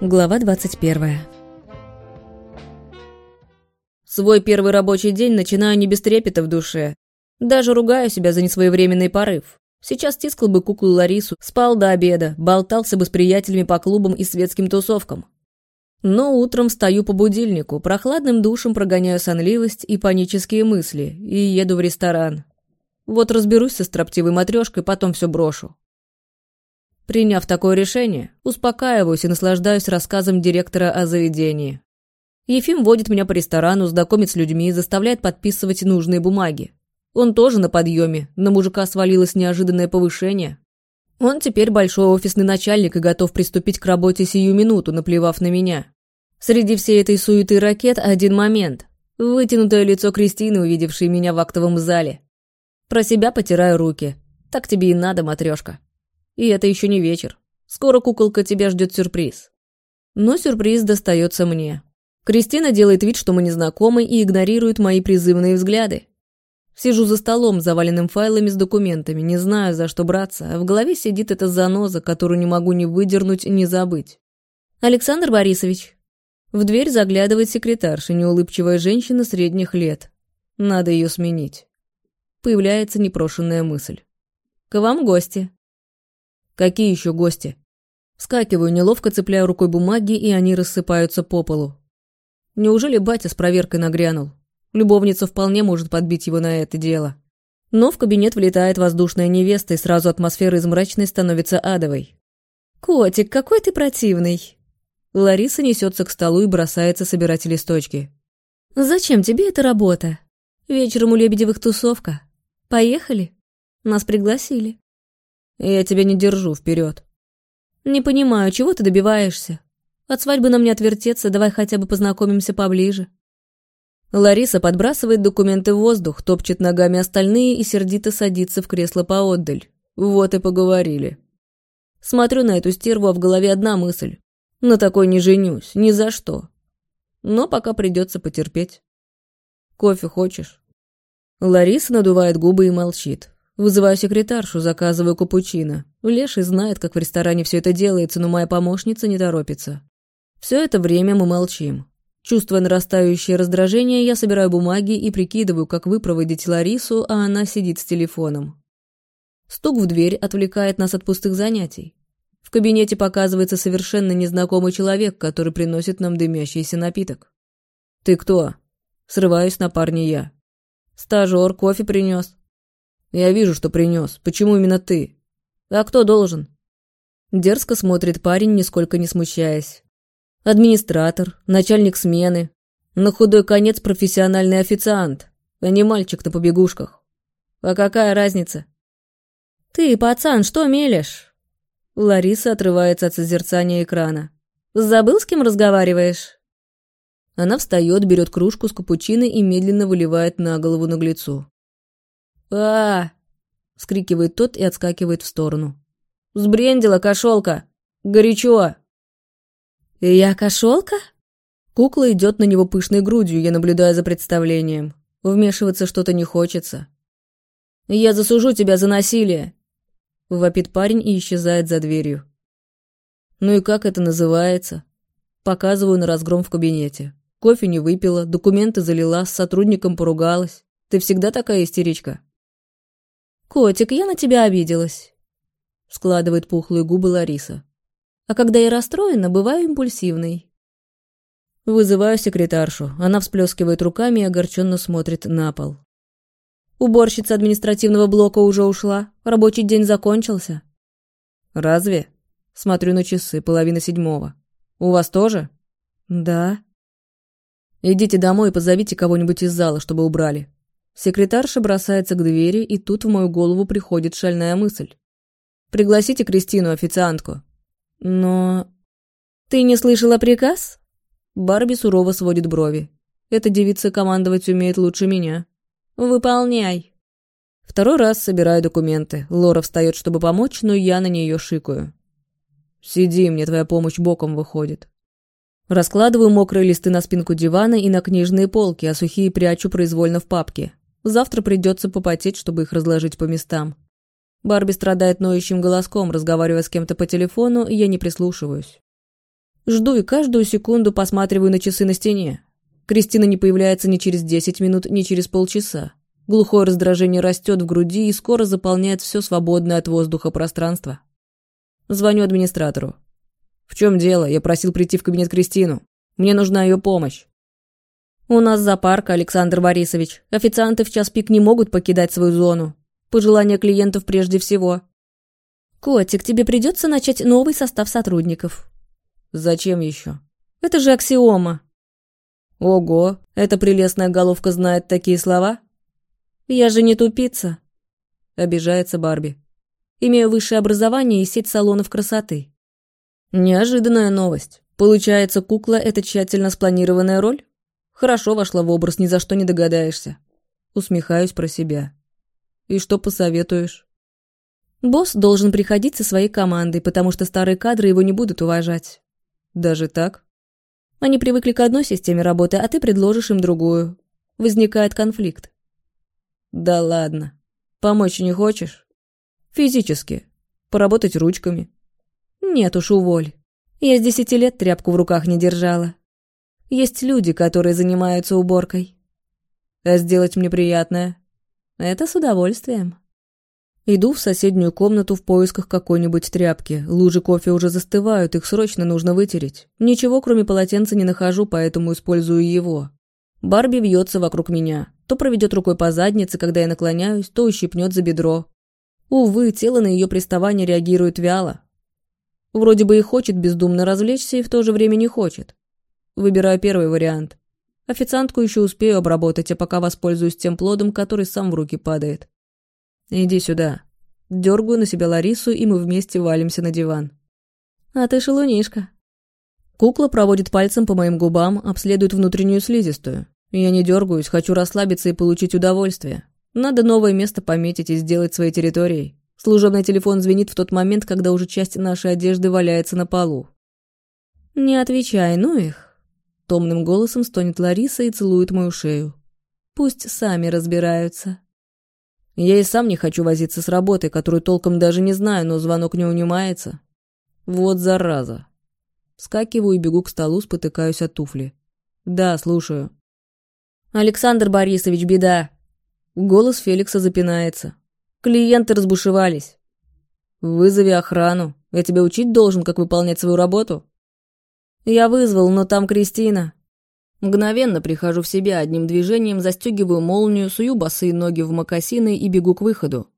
Глава 21. Свой первый рабочий день начинаю не без трепета в душе. Даже ругаю себя за несвоевременный порыв. Сейчас тискал бы куклу Ларису, спал до обеда, болтался бы с приятелями по клубам и светским тусовкам. Но утром встаю по будильнику, прохладным душем прогоняю сонливость и панические мысли и еду в ресторан. Вот разберусь со строптивой матрешкой, потом все брошу. Приняв такое решение, успокаиваюсь и наслаждаюсь рассказом директора о заведении. Ефим водит меня по ресторану, знакомит с людьми, заставляет подписывать нужные бумаги. Он тоже на подъеме, на мужика свалилось неожиданное повышение. Он теперь большой офисный начальник и готов приступить к работе сию минуту, наплевав на меня. Среди всей этой суеты ракет один момент. Вытянутое лицо Кристины, увидевшей меня в актовом зале. Про себя потираю руки. Так тебе и надо, матрешка. И это еще не вечер. Скоро, куколка, тебя ждет сюрприз. Но сюрприз достается мне. Кристина делает вид, что мы не знакомы, и игнорирует мои призывные взгляды. Сижу за столом, заваленным файлами с документами, не знаю, за что браться, а в голове сидит эта заноза, которую не могу ни выдернуть, ни забыть. «Александр Борисович». В дверь заглядывает секретарша, неулыбчивая женщина средних лет. Надо ее сменить. Появляется непрошенная мысль. «К вам гости». Какие еще гости? Вскакиваю, неловко цепляю рукой бумаги, и они рассыпаются по полу. Неужели батя с проверкой нагрянул? Любовница вполне может подбить его на это дело. Но в кабинет влетает воздушная невеста, и сразу атмосфера из мрачной становится адовой. «Котик, какой ты противный!» Лариса несется к столу и бросается собирать листочки. «Зачем тебе эта работа? Вечером у Лебедевых тусовка. Поехали? Нас пригласили». Я тебя не держу вперед. Не понимаю, чего ты добиваешься? От свадьбы нам не отвертеться, давай хотя бы познакомимся поближе. Лариса подбрасывает документы в воздух, топчет ногами остальные и сердито садится в кресло поотдаль. Вот и поговорили. Смотрю на эту стерву, а в голове одна мысль. На такой не женюсь, ни за что. Но пока придется потерпеть. Кофе хочешь? Лариса надувает губы и молчит. Вызываю секретаршу, заказываю капучино. Леший знает, как в ресторане все это делается, но моя помощница не торопится. Все это время мы молчим. Чувствуя нарастающее раздражение, я собираю бумаги и прикидываю, как выпроводить Ларису, а она сидит с телефоном. Стук в дверь отвлекает нас от пустых занятий. В кабинете показывается совершенно незнакомый человек, который приносит нам дымящийся напиток. «Ты кто?» Срываюсь на парня я. «Стажер кофе принес». Я вижу, что принес. Почему именно ты? А кто должен? Дерзко смотрит парень, нисколько не смущаясь. Администратор, начальник смены. На худой конец профессиональный официант, а не мальчик на побегушках. А какая разница? Ты, пацан, что мелешь? Лариса отрывается от созерцания экрана. Забыл, с кем разговариваешь? Она встает, берет кружку с капучино и медленно выливает на голову наглецу а вскрикивает тот и отскакивает в сторону. «Сбрендила кошелка! Горячо!» «Я кошелка?» Кукла идет на него пышной грудью, я наблюдаю за представлением. Вмешиваться что-то не хочется. «Я засужу тебя за насилие!» Вопит парень и исчезает за дверью. «Ну и как это называется?» Показываю на разгром в кабинете. Кофе не выпила, документы залила, с сотрудником поругалась. Ты всегда такая истеричка? «Котик, я на тебя обиделась», — складывает пухлые губы Лариса. «А когда я расстроена, бываю импульсивной». Вызываю секретаршу. Она всплескивает руками и огорченно смотрит на пол. «Уборщица административного блока уже ушла. Рабочий день закончился». «Разве?» Смотрю на часы, половина седьмого. «У вас тоже?» «Да». «Идите домой и позовите кого-нибудь из зала, чтобы убрали. Секретарша бросается к двери, и тут в мою голову приходит шальная мысль. «Пригласите Кристину, официантку». «Но...» «Ты не слышала приказ?» Барби сурово сводит брови. «Эта девица командовать умеет лучше меня». «Выполняй». Второй раз собираю документы. Лора встает, чтобы помочь, но я на нее шикаю. «Сиди, мне твоя помощь боком выходит». Раскладываю мокрые листы на спинку дивана и на книжные полки, а сухие прячу произвольно в папке. Завтра придется попотеть, чтобы их разложить по местам. Барби страдает ноющим голоском, разговаривая с кем-то по телефону, и я не прислушиваюсь. Жду и каждую секунду посматриваю на часы на стене. Кристина не появляется ни через 10 минут, ни через полчаса. Глухое раздражение растет в груди и скоро заполняет все свободное от воздуха пространство. Звоню администратору. «В чем дело? Я просил прийти в кабинет Кристину. Мне нужна ее помощь». «У нас зоопарк, Александр Борисович. Официанты в час пик не могут покидать свою зону. Пожелания клиентов прежде всего». «Котик, тебе придется начать новый состав сотрудников». «Зачем еще?» «Это же аксиома». «Ого, эта прелестная головка знает такие слова?» «Я же не тупица», — обижается Барби. «Имею высшее образование и сеть салонов красоты». Неожиданная новость. Получается, кукла — это тщательно спланированная роль? Хорошо вошла в образ, ни за что не догадаешься. Усмехаюсь про себя. И что посоветуешь? Босс должен приходить со своей командой, потому что старые кадры его не будут уважать. Даже так? Они привыкли к одной системе работы, а ты предложишь им другую. Возникает конфликт. Да ладно. Помочь не хочешь? Физически. Поработать ручками. Нет уж, уволь. Я с десяти лет тряпку в руках не держала. Есть люди, которые занимаются уборкой. А сделать мне приятное? Это с удовольствием. Иду в соседнюю комнату в поисках какой-нибудь тряпки. Лужи кофе уже застывают, их срочно нужно вытереть. Ничего, кроме полотенца, не нахожу, поэтому использую его. Барби вьется вокруг меня. То проведет рукой по заднице, когда я наклоняюсь, то ущипнет за бедро. Увы, тело на ее приставание реагирует вяло. Вроде бы и хочет бездумно развлечься, и в то же время не хочет. Выбираю первый вариант. Официантку еще успею обработать, а пока воспользуюсь тем плодом, который сам в руки падает. Иди сюда. Дергаю на себя Ларису, и мы вместе валимся на диван. А ты шалунишка. Кукла проводит пальцем по моим губам, обследует внутреннюю слизистую. Я не дергаюсь, хочу расслабиться и получить удовольствие. Надо новое место пометить и сделать своей территорией. Служебный телефон звенит в тот момент, когда уже часть нашей одежды валяется на полу. «Не отвечай, ну их!» Томным голосом стонет Лариса и целует мою шею. «Пусть сами разбираются». Я и сам не хочу возиться с работой, которую толком даже не знаю, но звонок не унимается. Вот зараза. Скакиваю и бегу к столу, спотыкаюсь от туфли. Да, слушаю. Александр Борисович, беда. Голос Феликса запинается. Клиенты разбушевались. Вызови охрану. Я тебя учить должен, как выполнять свою работу. Я вызвал, но там Кристина. Мгновенно прихожу в себя, одним движением застегиваю молнию, сую босые ноги в мокасины и бегу к выходу.